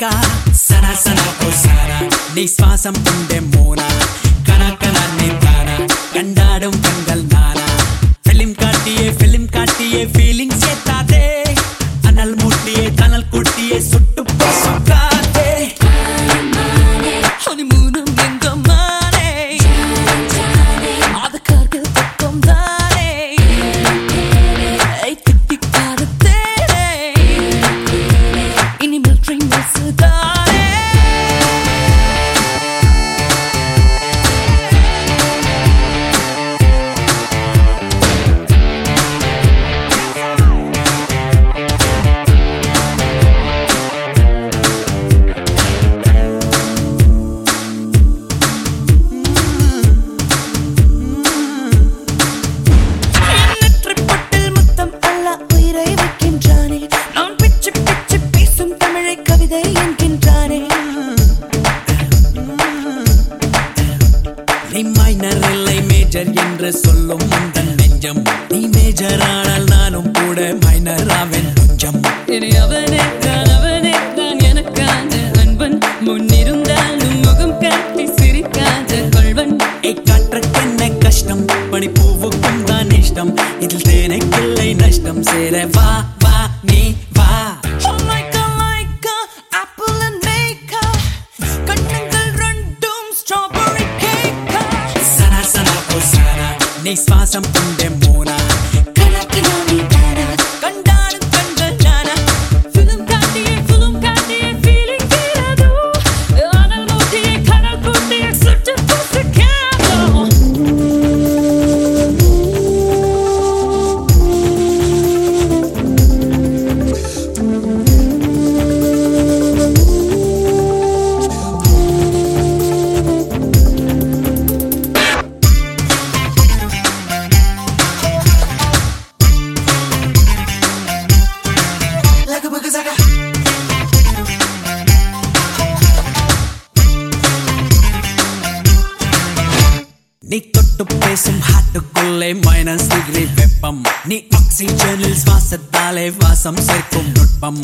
Strawberry cake సనా సనా ఓ సారా నీ శ్వాసం ఉండే మోనా? நீ மைனர் இல்லை மேஜர் என்று சொல்லும் உந்தன் நெஞ்சம். நீ மேஜர் ஆனால் நானும் கூட மைனர் ஆவேன் கொஞ்சம் இனி அவனே தான் அவனே தான் எனக்கான அன்பன். முன்னிருந்தாலும் முகம் காட்டி சிரிக்காத கொள்வன். ஏய் காற்றுக்கென்ன கஷ்டம் பனிப்பூவுக்கும் தான் இஷ்டம். இதில் தேனைக்கில்லை நஷ்டம். சேர வா வா நீ சாரா நீ சுவாசம் உண்டே நீ தொட்டு பேசும் ஹாட்டுக்குள்ளே மைனஸ் டிகிரி வெப்பம். நீ ஆக்சிஜனில் சுவாசத்தாலே வாசம் சேர்க்கும் நுட்பம்.